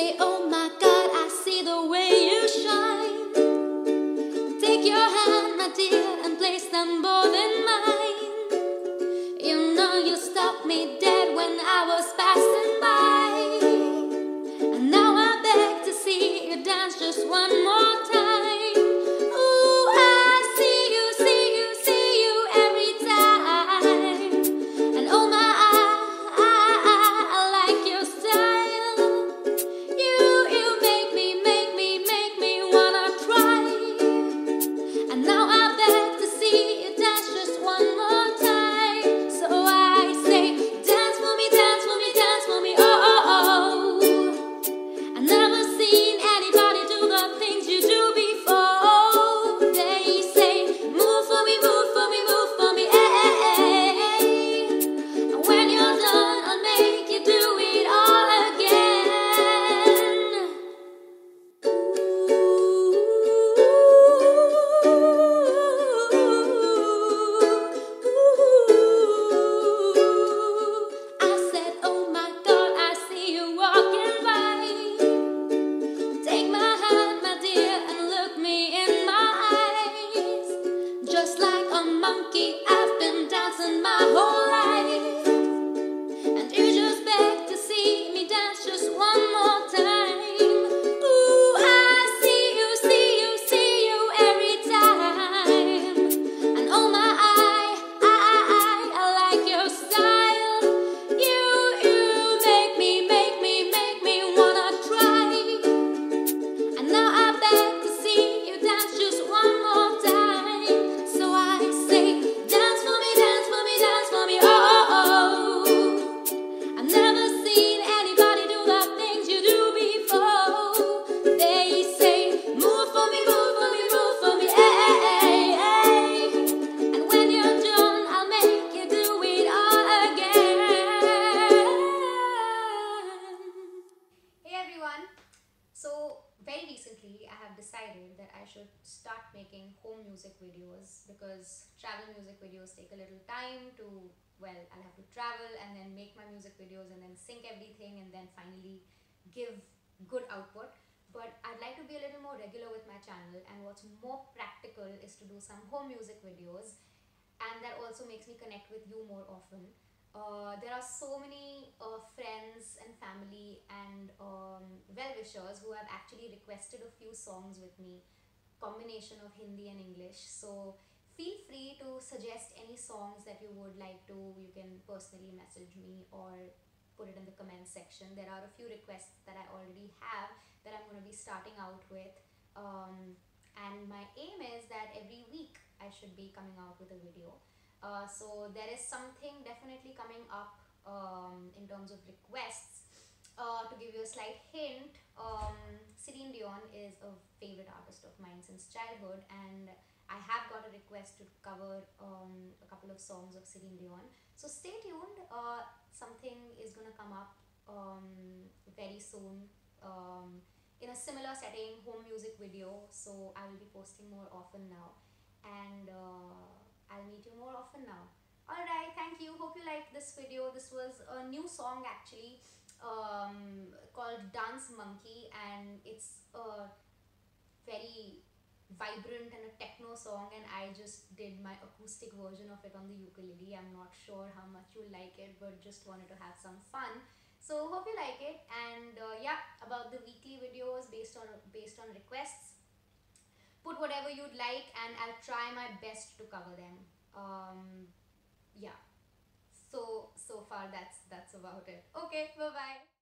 say, Oh my God, I see the way you shine. Take your hand, my dear, and place them both in mine. You know you stopped me dead when I was passing by. Decided that I should start making home music videos because travel music videos take a little time to, well, I'll have to travel and then make my music videos and then sync everything and then finally give good output. But I'd like to be a little more regular with my channel, and what's more practical is to do some home music videos, and that also makes me connect with you more often. Uh, there are so many uh, friends and family and um, well-wishers who have actually requested a few songs with me combination of hindi and english. So feel free to suggest any songs that you would like to you can personally message me or put it in the comments section. There are a few requests that i already have that i'm going to be starting out with. Um, and my aim is that every week i should be coming out with a video. Uh, so there is something definitely coming up um, in terms of requests. Uh, to give you a slight hint, um, Celine Dion is a favorite artist of mine since childhood, and I have got a request to cover um, a couple of songs of Celine Dion. So stay tuned. Uh, something is gonna come up um, very soon um, in a similar setting, home music video. So I will be posting more often now, and. Uh, I'll meet you more often now. Alright, thank you. Hope you liked this video. This was a new song actually um, called Dance Monkey, and it's a very vibrant and a techno song. And I just did my acoustic version of it on the ukulele. I'm not sure how much you like it, but just wanted to have some fun. So hope you like it. And uh, yeah, about the weekly videos based on based on requests put whatever you'd like and I'll try my best to cover them. Um, yeah. So so far that's that's about it. Okay, bye bye.